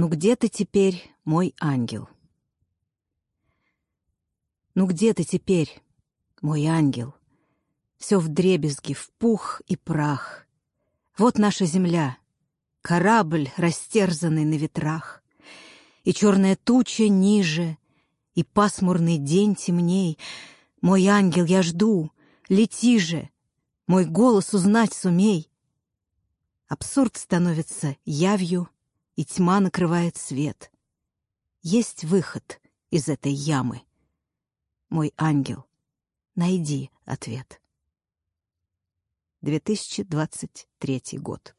Ну где ты теперь, мой ангел? Ну где ты теперь, мой ангел? Все в дребезги, в пух и прах. Вот наша земля, корабль, растерзанный на ветрах. И черная туча ниже, и пасмурный день темней. Мой ангел, я жду, лети же, мой голос узнать сумей. Абсурд становится явью, и тьма накрывает свет. Есть выход из этой ямы. Мой ангел, найди ответ. 2023 год.